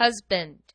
husband.